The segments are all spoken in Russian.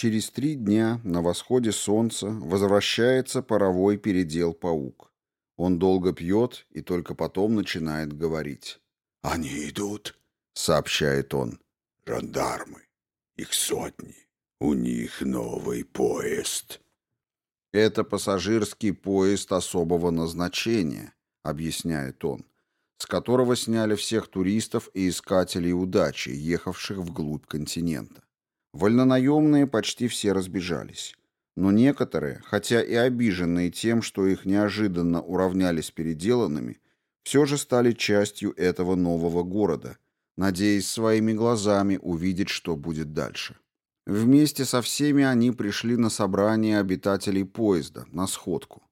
Через три дня на восходе солнца возвращается паровой передел паук. Он долго пьет и только потом начинает говорить. «Они идут», — сообщает он. «Жандармы. Их сотни. У них новый поезд». «Это пассажирский поезд особого назначения», — объясняет он, с которого сняли всех туристов и искателей удачи, ехавших вглубь континента. Вольнонаемные почти все разбежались. Но некоторые, хотя и обиженные тем, что их неожиданно уравняли с переделанными, все же стали частью этого нового города, надеясь своими глазами увидеть, что будет дальше. Вместе со всеми они пришли на собрание обитателей поезда, на сходку.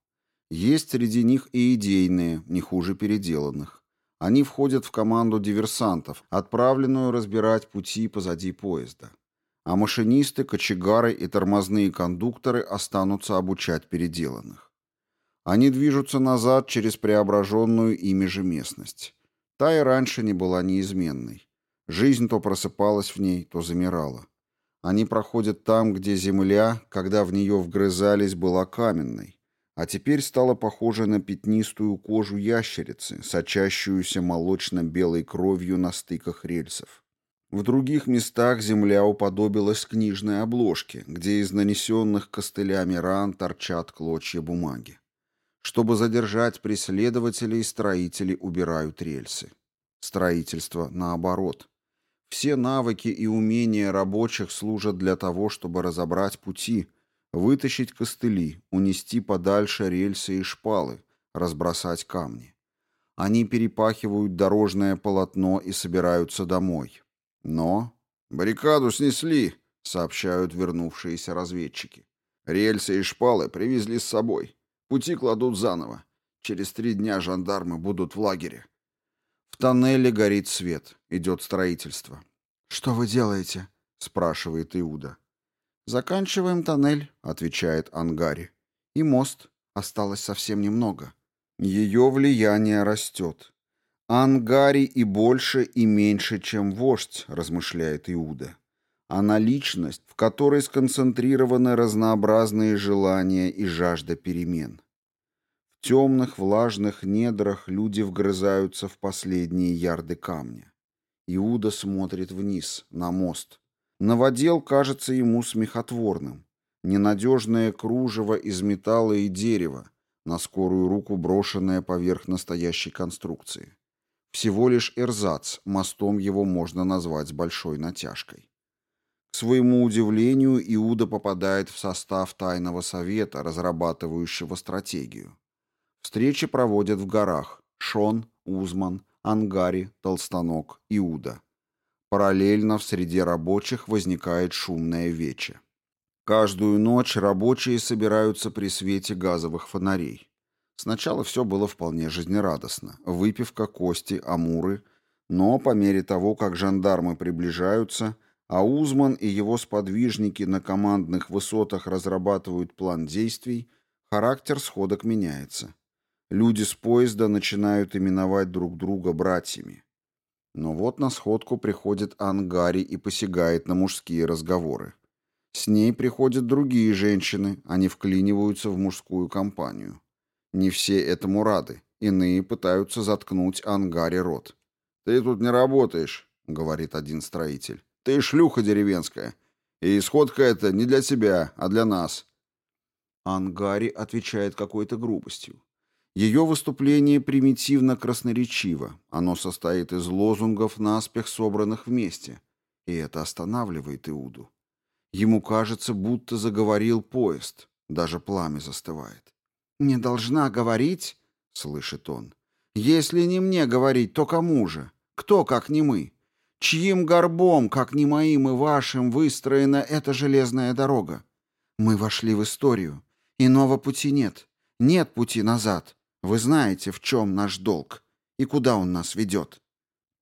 Есть среди них и идейные, не хуже переделанных. Они входят в команду диверсантов, отправленную разбирать пути позади поезда а машинисты, кочегары и тормозные кондукторы останутся обучать переделанных. Они движутся назад через преображенную ими же местность. Та и раньше не была неизменной. Жизнь то просыпалась в ней, то замирала. Они проходят там, где земля, когда в нее вгрызались, была каменной, а теперь стала похожа на пятнистую кожу ящерицы, сочащуюся молочно-белой кровью на стыках рельсов. В других местах земля уподобилась книжной обложке, где из нанесенных костылями ран торчат клочья бумаги. Чтобы задержать преследователей, строители убирают рельсы. Строительство наоборот. Все навыки и умения рабочих служат для того, чтобы разобрать пути, вытащить костыли, унести подальше рельсы и шпалы, разбросать камни. Они перепахивают дорожное полотно и собираются домой. Но баррикаду снесли, сообщают вернувшиеся разведчики. Рельсы и шпалы привезли с собой. Пути кладут заново. Через три дня жандармы будут в лагере. В тоннеле горит свет. Идет строительство. «Что вы делаете?» — спрашивает Иуда. «Заканчиваем тоннель», — отвечает Ангари. «И мост. Осталось совсем немного. Ее влияние растет. Ангари и больше, и меньше, чем вождь, размышляет Иуда. Она личность, в которой сконцентрированы разнообразные желания и жажда перемен. В темных влажных недрах люди вгрызаются в последние ярды камня. Иуда смотрит вниз, на мост. Новодел кажется ему смехотворным. Ненадежное кружево из металла и дерева, на скорую руку брошенное поверх настоящей конструкции. Всего лишь эрзац, мостом его можно назвать большой натяжкой. К своему удивлению, Иуда попадает в состав тайного совета, разрабатывающего стратегию. Встречи проводят в горах Шон, Узман, Ангари, Толстанок, Иуда. Параллельно в среде рабочих возникает шумное вече. Каждую ночь рабочие собираются при свете газовых фонарей. Сначала все было вполне жизнерадостно. Выпивка, кости, амуры. Но по мере того, как жандармы приближаются, а Узман и его сподвижники на командных высотах разрабатывают план действий, характер сходок меняется. Люди с поезда начинают именовать друг друга братьями. Но вот на сходку приходит Ангари и посягает на мужские разговоры. С ней приходят другие женщины, они вклиниваются в мужскую компанию. Не все этому рады. Иные пытаются заткнуть Ангаре рот. «Ты тут не работаешь», — говорит один строитель. «Ты шлюха деревенская. И исходка эта не для тебя, а для нас». Ангари отвечает какой-то грубостью. Ее выступление примитивно красноречиво. Оно состоит из лозунгов, наспех собранных вместе. И это останавливает Иуду. Ему кажется, будто заговорил поезд. Даже пламя застывает. «Не должна говорить?» — слышит он. «Если не мне говорить, то кому же? Кто, как не мы? Чьим горбом, как не моим и вашим, выстроена эта железная дорога? Мы вошли в историю. Иного пути нет. Нет пути назад. Вы знаете, в чем наш долг и куда он нас ведет».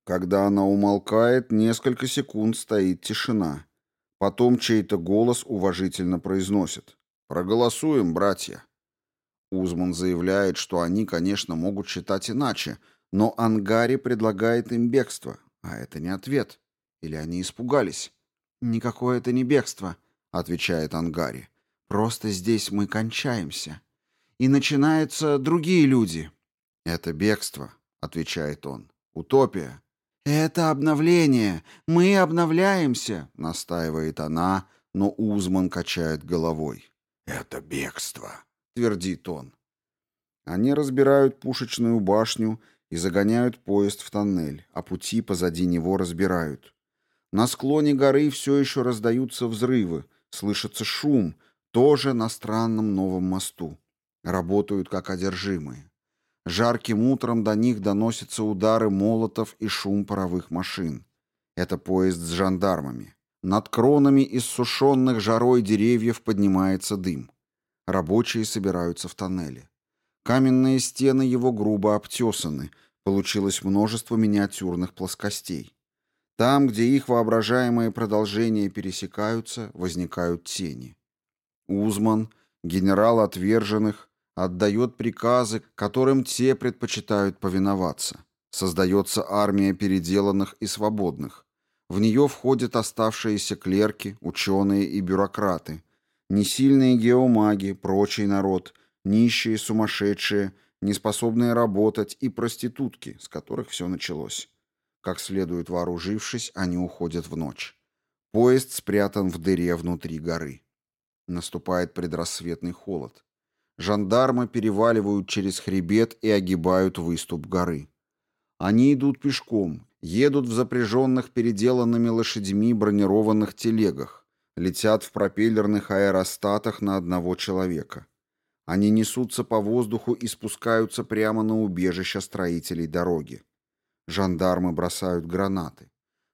Когда она умолкает, несколько секунд стоит тишина. Потом чей-то голос уважительно произносит. «Проголосуем, братья». Узман заявляет, что они, конечно, могут считать иначе, но Ангари предлагает им бегство, а это не ответ. Или они испугались? «Никакое это не бегство», — отвечает Ангари. «Просто здесь мы кончаемся. И начинаются другие люди». «Это бегство», — отвечает он. «Утопия». «Это обновление. Мы обновляемся», — настаивает она, но Узман качает головой. «Это бегство», — твердит он. Они разбирают пушечную башню и загоняют поезд в тоннель, а пути позади него разбирают. На склоне горы все еще раздаются взрывы, слышится шум, тоже на странном новом мосту. Работают как одержимые. Жарким утром до них доносятся удары молотов и шум паровых машин. Это поезд с жандармами. Над кронами иссушенных жарой деревьев поднимается дым. Рабочие собираются в тоннеле. Каменные стены его грубо обтесаны, получилось множество миниатюрных плоскостей. Там, где их воображаемые продолжения пересекаются, возникают тени. Узман, генерал отверженных, отдает приказы, которым те предпочитают повиноваться. Создается армия переделанных и свободных. В нее входят оставшиеся клерки, ученые и бюрократы, несильные геомаги, прочий народ, нищие, сумасшедшие, неспособные работать и проститутки, с которых все началось. Как следует вооружившись, они уходят в ночь. Поезд спрятан в дыре внутри горы. Наступает предрассветный холод. Жандармы переваливают через хребет и огибают выступ горы. Они идут пешком, едут в запряженных переделанными лошадьми бронированных телегах, летят в пропеллерных аэростатах на одного человека. Они несутся по воздуху и спускаются прямо на убежище строителей дороги. Жандармы бросают гранаты.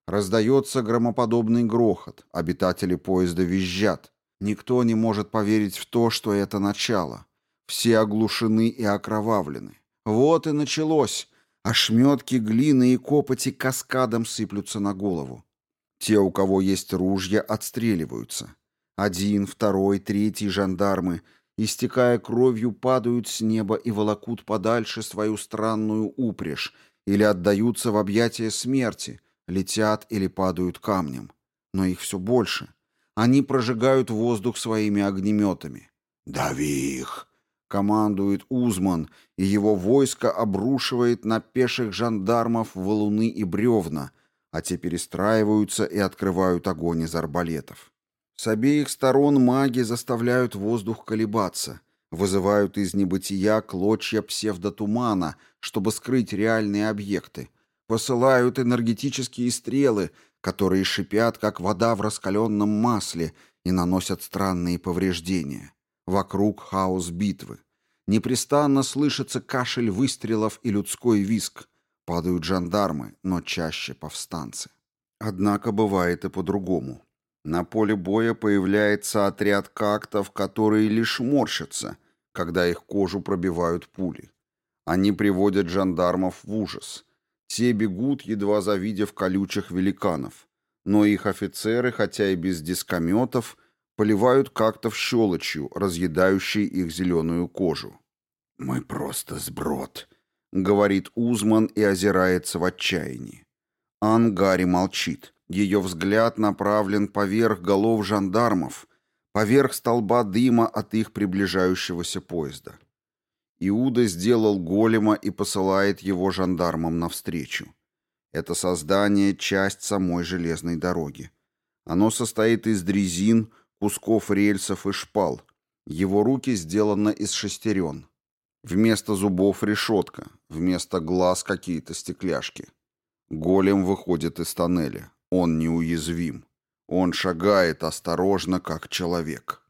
Раздается громоподобный грохот. Обитатели поезда визжат. Никто не может поверить в то, что это начало. Все оглушены и окровавлены. Вот и началось. Ошметки глины и копоти каскадом сыплются на голову. Те, у кого есть ружья, отстреливаются. Один, второй, третий жандармы, истекая кровью, падают с неба и волокут подальше свою странную упряжь, или отдаются в объятия смерти, летят или падают камнем. Но их все больше. Они прожигают воздух своими огнеметами. «Дави их!» — командует Узман, и его войско обрушивает на пеших жандармов валуны и бревна, а те перестраиваются и открывают огонь из арбалетов. С обеих сторон маги заставляют воздух колебаться — вызывают из небытия клочья псевдотумана, чтобы скрыть реальные объекты, посылают энергетические стрелы, которые шипят, как вода в раскаленном масле, и наносят странные повреждения. Вокруг хаос битвы. Непрестанно слышится кашель выстрелов и людской виск. Падают жандармы, но чаще повстанцы. Однако бывает и по-другому. На поле боя появляется отряд кактов, которые лишь морщатся, когда их кожу пробивают пули. Они приводят жандармов в ужас. Те бегут, едва завидев колючих великанов. Но их офицеры, хотя и без дискометов, поливают как-то в щелочью, разъедающей их зеленую кожу. «Мы просто сброд», — говорит Узман и озирается в отчаянии. Ангари молчит. Ее взгляд направлен поверх голов жандармов, поверх столба дыма от их приближающегося поезда. Иуда сделал голема и посылает его жандармам навстречу. Это создание — часть самой железной дороги. Оно состоит из дрезин, кусков рельсов и шпал. Его руки сделаны из шестерен. Вместо зубов решетка, вместо глаз какие-то стекляшки. Голем выходит из тоннеля. Он неуязвим. Он шагает осторожно, как человек.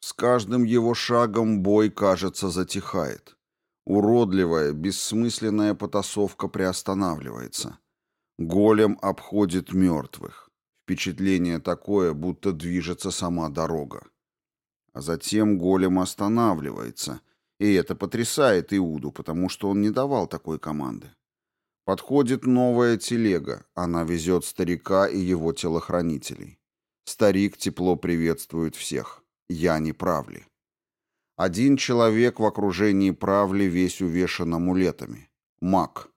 С каждым его шагом бой, кажется, затихает. Уродливая, бессмысленная потасовка приостанавливается. Голем обходит мертвых. Впечатление такое, будто движется сама дорога. А затем голем останавливается, и это потрясает Иуду, потому что он не давал такой команды. Подходит новая телега. Она везет старика и его телохранителей. Старик тепло приветствует всех. Я не правли. Один человек в окружении правли весь увешан амулетами. Маг.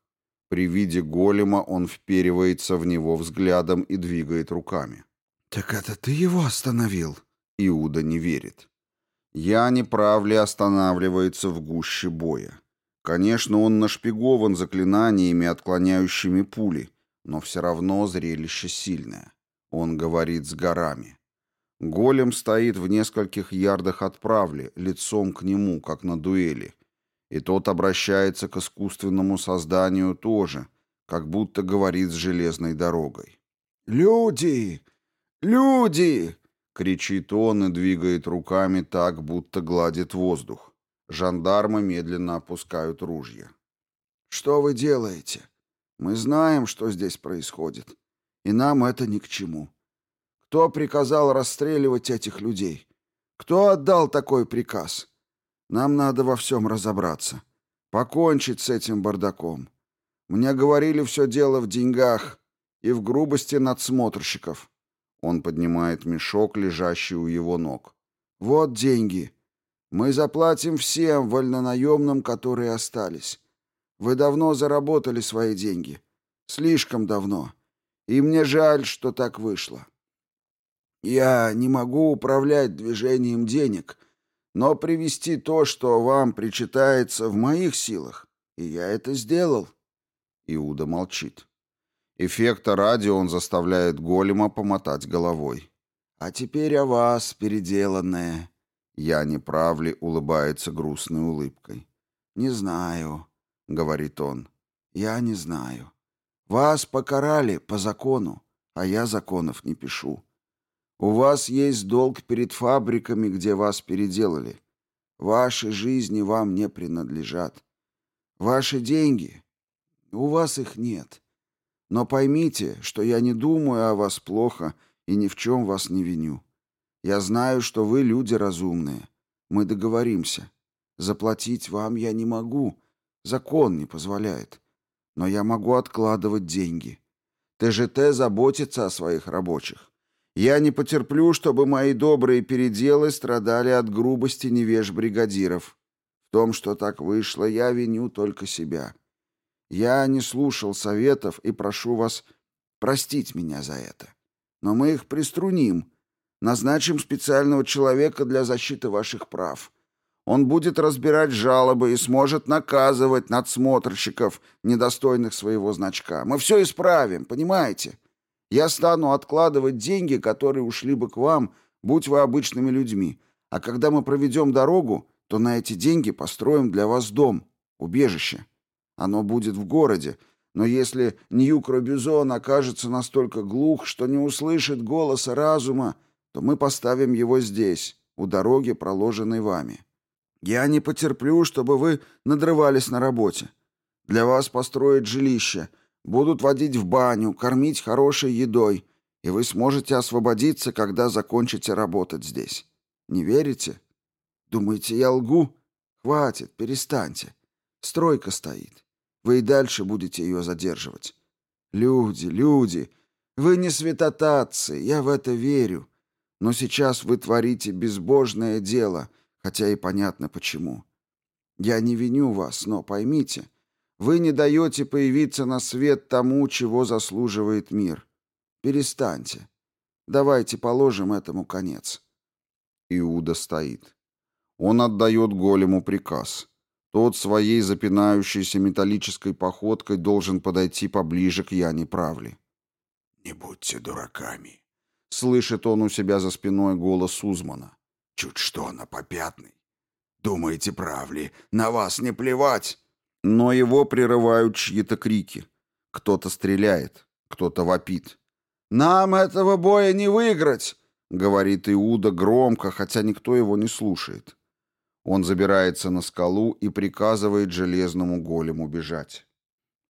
При виде голема он вперивается в него взглядом и двигает руками. «Так это ты его остановил?» Иуда не верит. Я не прав ли останавливается в гуще боя. Конечно, он нашпигован заклинаниями, отклоняющими пули, но все равно зрелище сильное. Он говорит с горами. Голем стоит в нескольких ярдах от правли, лицом к нему, как на дуэли. И тот обращается к искусственному созданию тоже, как будто говорит с железной дорогой. «Люди! Люди!» — кричит он и двигает руками так, будто гладит воздух. Жандармы медленно опускают ружья. «Что вы делаете? Мы знаем, что здесь происходит, и нам это ни к чему. Кто приказал расстреливать этих людей? Кто отдал такой приказ? Нам надо во всем разобраться, покончить с этим бардаком. Мне говорили, все дело в деньгах и в грубости надсмотрщиков». Он поднимает мешок, лежащий у его ног. «Вот деньги. Мы заплатим всем вольнонаемным, которые остались. Вы давно заработали свои деньги. Слишком давно. И мне жаль, что так вышло. Я не могу управлять движением денег, но привести то, что вам причитается, в моих силах. И я это сделал». Иуда молчит. Эффекта ради он заставляет голема помотать головой. «А теперь о вас, переделанное. Я не прав ли улыбается грустной улыбкой. «Не знаю», — говорит он. «Я не знаю. Вас покарали по закону, а я законов не пишу. У вас есть долг перед фабриками, где вас переделали. Ваши жизни вам не принадлежат. Ваши деньги, у вас их нет. Но поймите, что я не думаю о вас плохо и ни в чем вас не виню. Я знаю, что вы люди разумные. Мы договоримся. Заплатить вам я не могу. Закон не позволяет. Но я могу откладывать деньги. ТЖТ заботится о своих рабочих. Я не потерплю, чтобы мои добрые переделы страдали от грубости невеж бригадиров. В том, что так вышло, я виню только себя. Я не слушал советов и прошу вас простить меня за это. Но мы их приструним, Назначим специального человека для защиты ваших прав. Он будет разбирать жалобы и сможет наказывать надсмотрщиков, недостойных своего значка. Мы все исправим, понимаете? Я стану откладывать деньги, которые ушли бы к вам, будь вы обычными людьми. А когда мы проведем дорогу, то на эти деньги построим для вас дом, убежище. Оно будет в городе, но если Ньюк Робюзон окажется настолько глух, что не услышит голоса разума, то мы поставим его здесь, у дороги, проложенной вами. Я не потерплю, чтобы вы надрывались на работе. Для вас построят жилище, будут водить в баню, кормить хорошей едой, и вы сможете освободиться, когда закончите работать здесь. Не верите? Думаете, я лгу? Хватит, перестаньте. Стройка стоит. Вы и дальше будете ее задерживать. Люди, люди, вы не святотатцы, я в это верю. Но сейчас вы творите безбожное дело, хотя и понятно почему. Я не виню вас, но поймите, вы не даете появиться на свет тому, чего заслуживает мир. Перестаньте. Давайте положим этому конец. Иуда стоит. Он отдает голему приказ. Тот своей запинающейся металлической походкой должен подойти поближе к Яне Правли. «Не будьте дураками», Слышит он у себя за спиной голос Узмана. «Чуть что на попятный. Думаете, прав ли? На вас не плевать!» Но его прерывают чьи-то крики. Кто-то стреляет, кто-то вопит. «Нам этого боя не выиграть!» — говорит Иуда громко, хотя никто его не слушает. Он забирается на скалу и приказывает железному голему бежать.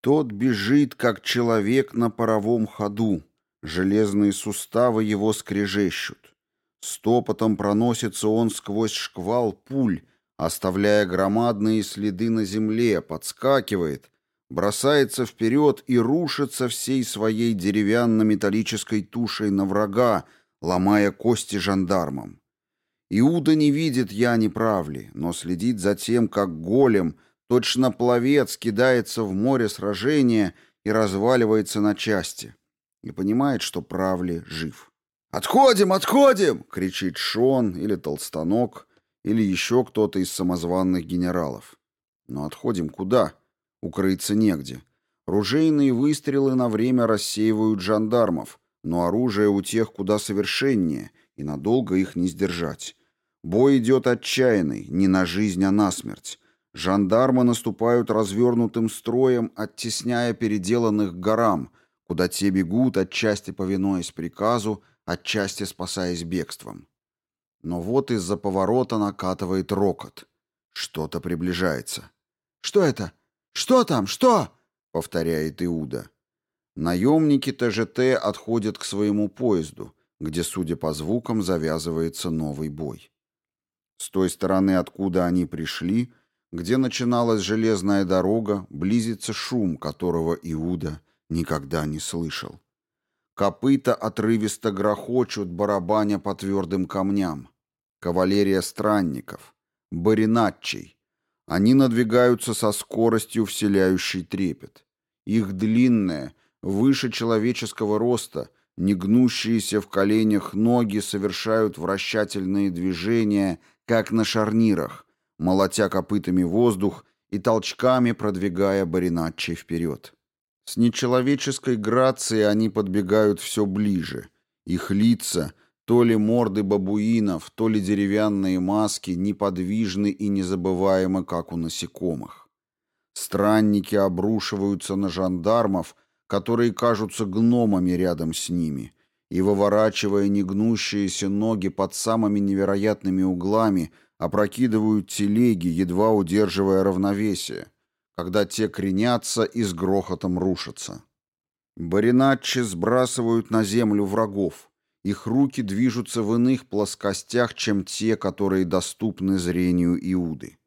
Тот бежит, как человек на паровом ходу, Железные суставы его скрежещут. Стопотом проносится он сквозь шквал пуль, оставляя громадные следы на земле, подскакивает, бросается вперед и рушится всей своей деревянно-металлической тушей на врага, ломая кости жандармам. Иуда не видит я неправли, но следит за тем, как голем, точно пловец, кидается в море сражения и разваливается на части и понимает, что Правли жив. «Отходим, отходим!» — кричит Шон или Толстанок, или еще кто-то из самозванных генералов. Но отходим куда? Укрыться негде. Ружейные выстрелы на время рассеивают жандармов, но оружие у тех куда совершеннее, и надолго их не сдержать. Бой идет отчаянный, не на жизнь, а на смерть. Жандармы наступают развернутым строем, оттесняя переделанных горам, куда те бегут, отчасти повинуясь приказу, отчасти спасаясь бегством. Но вот из-за поворота накатывает рокот. Что-то приближается. «Что это? Что там? Что?» — повторяет Иуда. Наемники ТЖТ отходят к своему поезду, где, судя по звукам, завязывается новый бой. С той стороны, откуда они пришли, где начиналась железная дорога, близится шум, которого Иуда никогда не слышал. Копыта отрывисто грохочут, барабаня по твердым камням. Кавалерия странников. Бариначей. Они надвигаются со скоростью, вселяющей трепет. Их длинные, выше человеческого роста, негнущиеся в коленях ноги совершают вращательные движения, как на шарнирах, молотя копытами воздух и толчками продвигая Бариначчи вперед. С нечеловеческой грацией они подбегают все ближе. Их лица, то ли морды бабуинов, то ли деревянные маски, неподвижны и незабываемы, как у насекомых. Странники обрушиваются на жандармов, которые кажутся гномами рядом с ними, и, выворачивая негнущиеся ноги под самыми невероятными углами, опрокидывают телеги, едва удерживая равновесие, когда те кренятся и с грохотом рушатся. Бариначи сбрасывают на землю врагов. Их руки движутся в иных плоскостях, чем те, которые доступны зрению Иуды.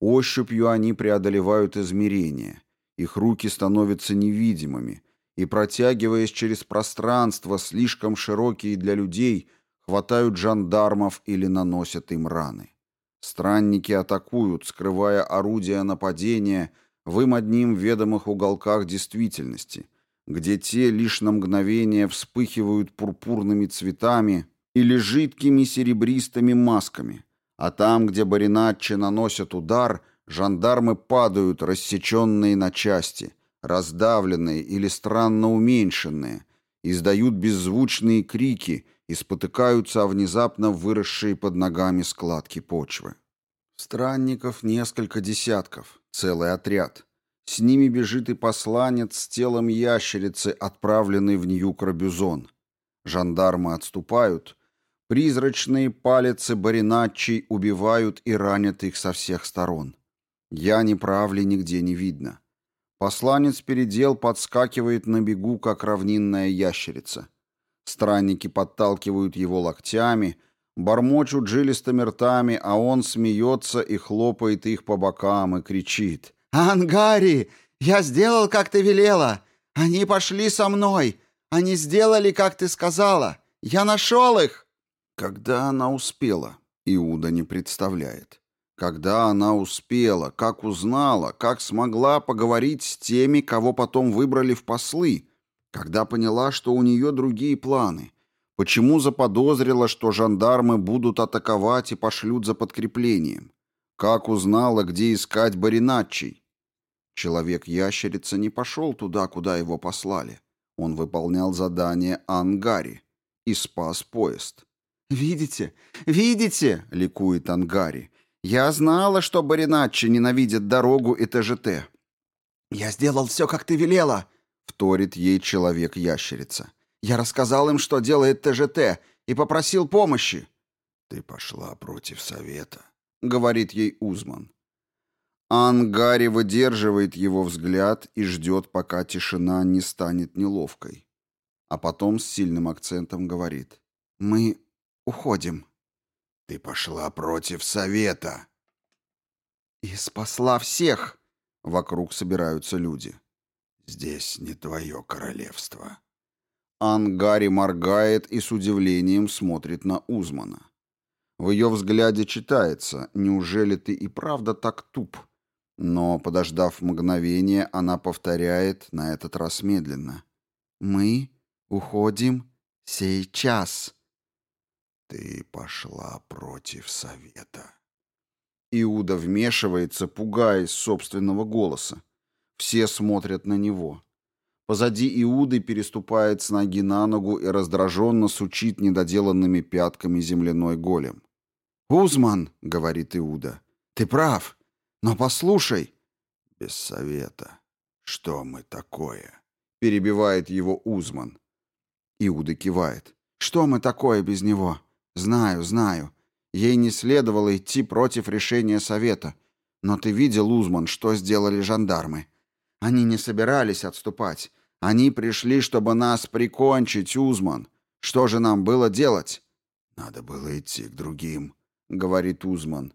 Ощупью они преодолевают измерения. Их руки становятся невидимыми, и, протягиваясь через пространство, слишком широкие для людей, хватают жандармов или наносят им раны. Странники атакуют, скрывая орудия нападения в им одним ведомых уголках действительности, где те лишь на мгновение вспыхивают пурпурными цветами или жидкими серебристыми масками, а там, где бариначи наносят удар, жандармы падают, рассеченные на части, раздавленные или странно уменьшенные, издают беззвучные крики – и спотыкаются о внезапно выросшие под ногами складки почвы. Странников несколько десятков, целый отряд. С ними бежит и посланец с телом ящерицы, отправленный в Нью-Крабюзон. Жандармы отступают. Призрачные палицы бариначей убивают и ранят их со всех сторон. Я ни правли нигде не видно. Посланец передел подскакивает на бегу, как равнинная ящерица. Странники подталкивают его локтями, бормочут жилистыми ртами, а он смеется и хлопает их по бокам и кричит. «Ангари! Я сделал, как ты велела! Они пошли со мной! Они сделали, как ты сказала! Я нашел их!» Когда она успела, Иуда не представляет. Когда она успела, как узнала, как смогла поговорить с теми, кого потом выбрали в послы, когда поняла, что у нее другие планы? Почему заподозрила, что жандармы будут атаковать и пошлют за подкреплением? Как узнала, где искать Бариначчий? Человек-ящерица не пошел туда, куда его послали. Он выполнял задание Ангари и спас поезд. «Видите? Видите?» — ликует Ангари. «Я знала, что Бариначчи ненавидит дорогу и ТЖТ». «Я сделал все, как ты велела!» Вторит ей человек-ящерица. «Я рассказал им, что делает ТЖТ, и попросил помощи». «Ты пошла против совета», — говорит ей Узман. Ангари выдерживает его взгляд и ждет, пока тишина не станет неловкой. А потом с сильным акцентом говорит. «Мы уходим». «Ты пошла против совета». «И спасла всех!» Вокруг собираются люди. Здесь не твое королевство». Ангари моргает и с удивлением смотрит на Узмана. В ее взгляде читается «Неужели ты и правда так туп?» Но, подождав мгновение, она повторяет, на этот раз медленно. «Мы уходим Сейчас. Ты пошла против совета. Иуда вмешивается, пугаясь собственного голоса. Все смотрят на него. Позади Иуды переступает с ноги на ногу и раздраженно сучит недоделанными пятками земляной голем. «Узман», — говорит Иуда, — «ты прав, но послушай». «Без совета. Что мы такое?» — перебивает его Узман. Иуда кивает. «Что мы такое без него? Знаю, знаю. Ей не следовало идти против решения совета. Но ты видел, Узман, что сделали жандармы? Они не собирались отступать. Они пришли, чтобы нас прикончить, Узман. Что же нам было делать? Надо было идти к другим, говорит Узман.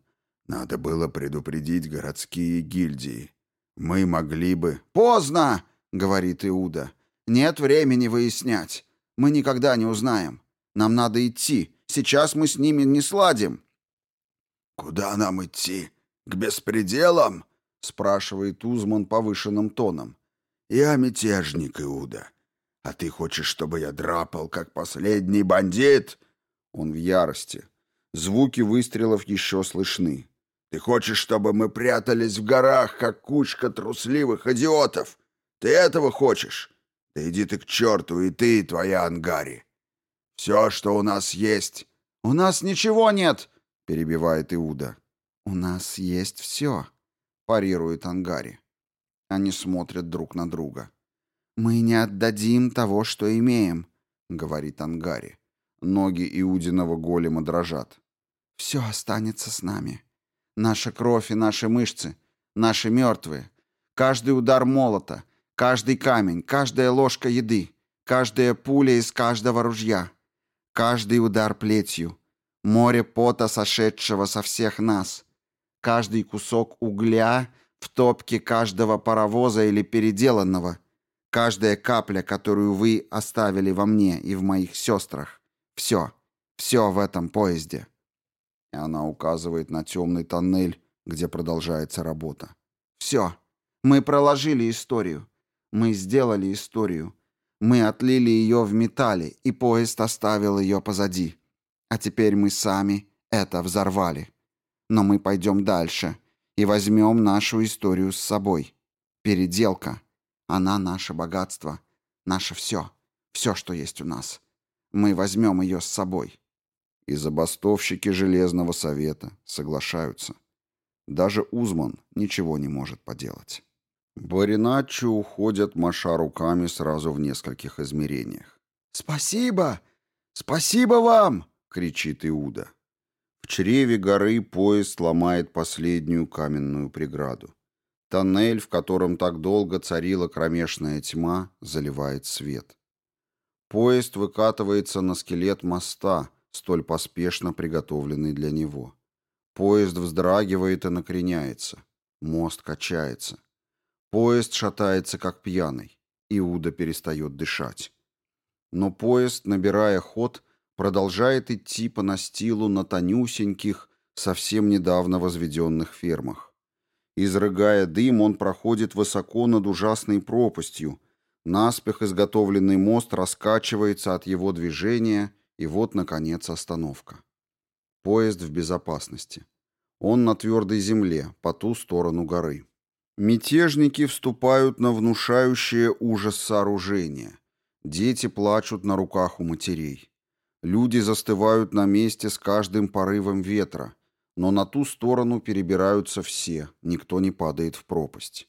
Надо было предупредить городские гильдии. Мы могли бы... Поздно, говорит Иуда. Нет времени выяснять. Мы никогда не узнаем. Нам надо идти. Сейчас мы с ними не сладим. Куда нам идти? К беспределам? спрашивает Узман повышенным тоном. Я мятежник, Иуда. А ты хочешь, чтобы я драпал, как последний бандит? Он в ярости. Звуки выстрелов еще слышны. Ты хочешь, чтобы мы прятались в горах, как кучка трусливых идиотов? Ты этого хочешь? Да иди ты к черту, и ты, и твоя Ангари. Все, что у нас есть... У нас ничего нет, перебивает Иуда. У нас есть все, парирует Ангари. Они смотрят друг на друга. «Мы не отдадим того, что имеем», — говорит Ангари. Ноги Иудиного голема дрожат. «Все останется с нами. Наша кровь и наши мышцы, наши мертвые. Каждый удар молота, каждый камень, каждая ложка еды, каждая пуля из каждого ружья, каждый удар плетью, море пота, сошедшего со всех нас, каждый кусок угля — в топке каждого паровоза или переделанного, каждая капля, которую вы оставили во мне и в моих сестрах. Все, все в этом поезде. И она указывает на темный тоннель, где продолжается работа. Все. Мы проложили историю. Мы сделали историю. Мы отлили ее в металле, и поезд оставил ее позади. А теперь мы сами это взорвали. Но мы пойдем дальше и возьмем нашу историю с собой. Переделка. Она наше богатство, наше все, все, что есть у нас. Мы возьмем ее с собой. И забастовщики Железного Совета соглашаются. Даже Узман ничего не может поделать. Бариначчо уходят, маша руками сразу в нескольких измерениях. «Спасибо! Спасибо вам!» — кричит Иуда. В чреве горы поезд ломает последнюю каменную преграду. Тоннель, в котором так долго царила кромешная тьма, заливает свет. Поезд выкатывается на скелет моста, столь поспешно приготовленный для него. Поезд вздрагивает и накреняется. Мост качается. Поезд шатается, как пьяный. Иуда перестает дышать. Но поезд, набирая ход, продолжает идти по настилу на тонюсеньких, совсем недавно возведенных фермах. Изрыгая дым, он проходит высоко над ужасной пропастью. Наспех изготовленный мост раскачивается от его движения, и вот, наконец, остановка. Поезд в безопасности. Он на твердой земле, по ту сторону горы. Мятежники вступают на внушающее ужас сооружение. Дети плачут на руках у матерей. Люди застывают на месте с каждым порывом ветра, но на ту сторону перебираются все, никто не падает в пропасть.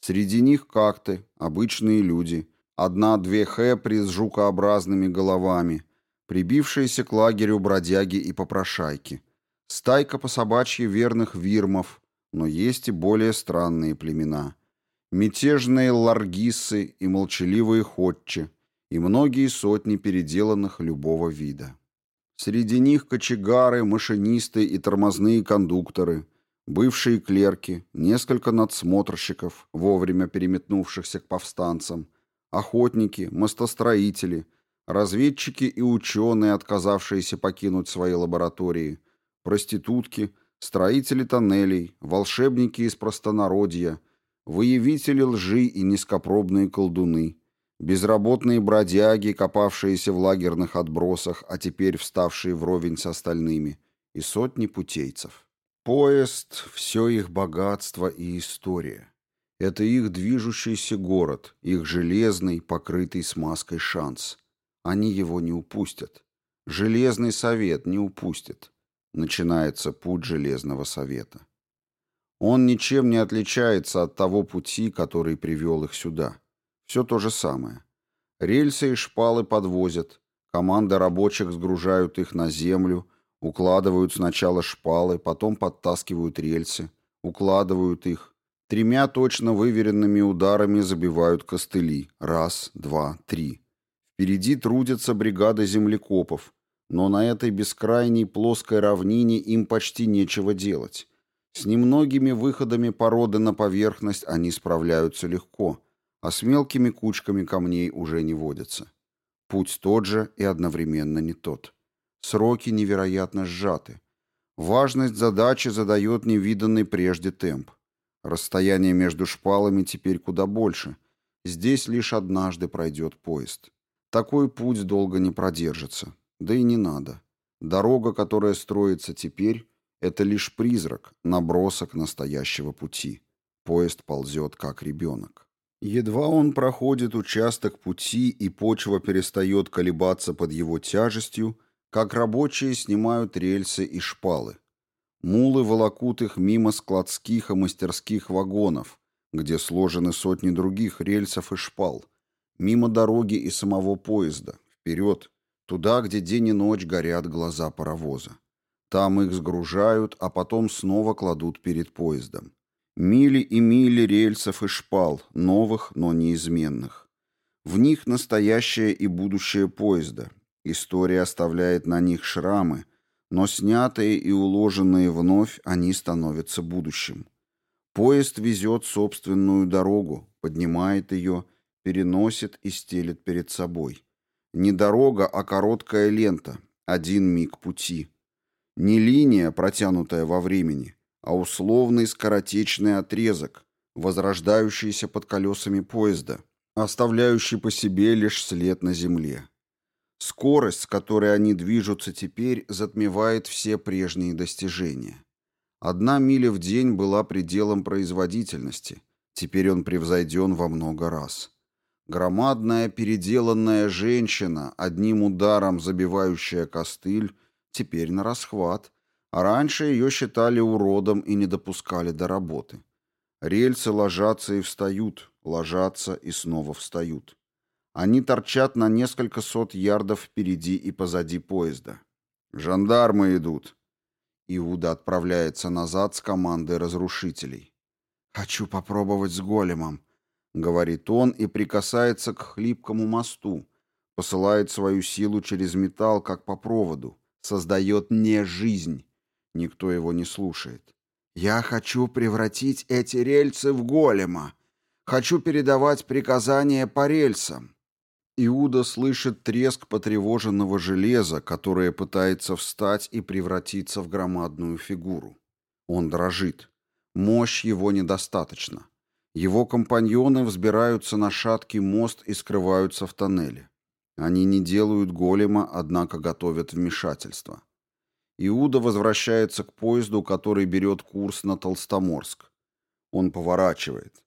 Среди них какты, обычные люди, одна-две хэпри с жукообразными головами, прибившиеся к лагерю бродяги и попрошайки, стайка по собачьи верных вирмов, но есть и более странные племена, мятежные ларгисы и молчаливые ходчи, и многие сотни переделанных любого вида. Среди них кочегары, машинисты и тормозные кондукторы, бывшие клерки, несколько надсмотрщиков, вовремя переметнувшихся к повстанцам, охотники, мостостроители, разведчики и ученые, отказавшиеся покинуть свои лаборатории, проститутки, строители тоннелей, волшебники из простонародья, выявители лжи и низкопробные колдуны – безработные бродяги, копавшиеся в лагерных отбросах, а теперь вставшие вровень с остальными, и сотни путейцев. Поезд — все их богатство и история. Это их движущийся город, их железный, покрытый смазкой шанс. Они его не упустят. Железный совет не упустит. Начинается путь Железного совета. Он ничем не отличается от того пути, который привел их сюда. Все то же самое. Рельсы и шпалы подвозят, команды рабочих сгружают их на землю, укладывают сначала шпалы, потом подтаскивают рельсы, укладывают их, тремя точно выверенными ударами забивают костыли. Раз, два, три. Впереди трудятся бригады землекопов, но на этой бескрайней плоской равнине им почти нечего делать. С немногими выходами породы на поверхность они справляются легко, а с мелкими кучками камней уже не водятся. Путь тот же и одновременно не тот. Сроки невероятно сжаты. Важность задачи задает невиданный прежде темп. Расстояние между шпалами теперь куда больше. Здесь лишь однажды пройдет поезд. Такой путь долго не продержится. Да и не надо. Дорога, которая строится теперь, это лишь призрак, набросок настоящего пути. Поезд ползет, как ребенок. Едва он проходит участок пути и почва перестает колебаться под его тяжестью, как рабочие снимают рельсы и шпалы. Мулы волокут их мимо складских и мастерских вагонов, где сложены сотни других рельсов и шпал, мимо дороги и самого поезда, вперед, Туда, где день и ночь горят глаза паровоза. Там их сгружают, а потом снова кладут перед поездом. Мили и мили рельсов и шпал, новых, но неизменных. В них настоящее и будущее поезда. История оставляет на них шрамы, но снятые и уложенные вновь они становятся будущим. Поезд везет собственную дорогу, поднимает ее, переносит и стелит перед собой. Не дорога, а короткая лента, один миг пути. Не линия, протянутая во времени, а условный скоротечный отрезок, возрождающийся под колесами поезда, оставляющий по себе лишь след на земле. Скорость, с которой они движутся теперь, затмевает все прежние достижения. Одна миля в день была пределом производительности, теперь он превзойден во много раз. Громадная переделанная женщина, одним ударом забивающая костыль, теперь на расхват, а раньше ее считали уродом и не допускали до работы. Рельсы ложатся и встают, ложатся и снова встают. Они торчат на несколько сот ярдов впереди и позади поезда. «Жандармы идут!» Иуда отправляется назад с командой разрушителей. «Хочу попробовать с големом», — говорит он и прикасается к хлипкому мосту, посылает свою силу через металл, как по проводу, создает не жизнь. Никто его не слушает. «Я хочу превратить эти рельсы в голема. Хочу передавать приказания по рельсам». Иуда слышит треск потревоженного железа, которое пытается встать и превратиться в громадную фигуру. Он дрожит. Мощь его недостаточно. Его компаньоны взбираются на шаткий мост и скрываются в тоннеле. Они не делают голема, однако готовят вмешательство. Иуда возвращается к поезду, который берет курс на Толстоморск. Он поворачивает.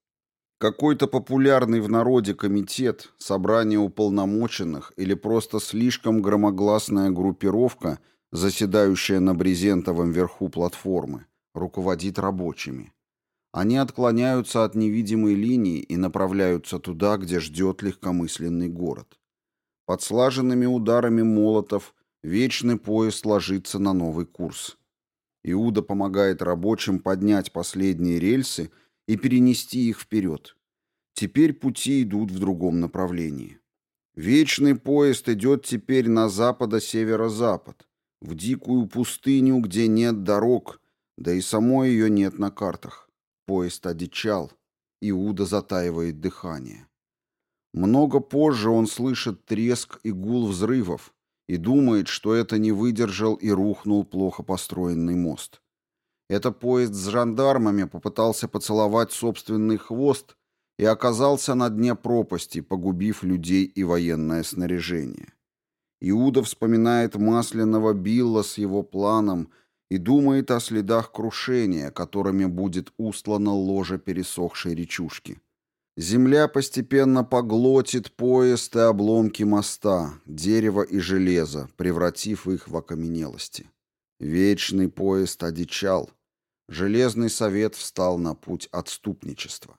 Какой-то популярный в народе комитет, собрание уполномоченных или просто слишком громогласная группировка, заседающая на брезентовом верху платформы, руководит рабочими. Они отклоняются от невидимой линии и направляются туда, где ждет легкомысленный город. Под слаженными ударами молотов вечный поезд ложится на новый курс. Иуда помогает рабочим поднять последние рельсы и перенести их вперед. Теперь пути идут в другом направлении. Вечный поезд идет теперь на западо-северо-запад, в дикую пустыню, где нет дорог, да и самой ее нет на картах. Поезд одичал. Иуда затаивает дыхание. Много позже он слышит треск и гул взрывов и думает, что это не выдержал и рухнул плохо построенный мост. Это поезд с жандармами попытался поцеловать собственный хвост и оказался на дне пропасти, погубив людей и военное снаряжение. Иуда вспоминает масляного Билла с его планом и думает о следах крушения, которыми будет устлана ложа пересохшей речушки. Земля постепенно поглотит поезд и обломки моста, дерево и железо, превратив их в окаменелости. Вечный поезд одичал. Железный совет встал на путь отступничества.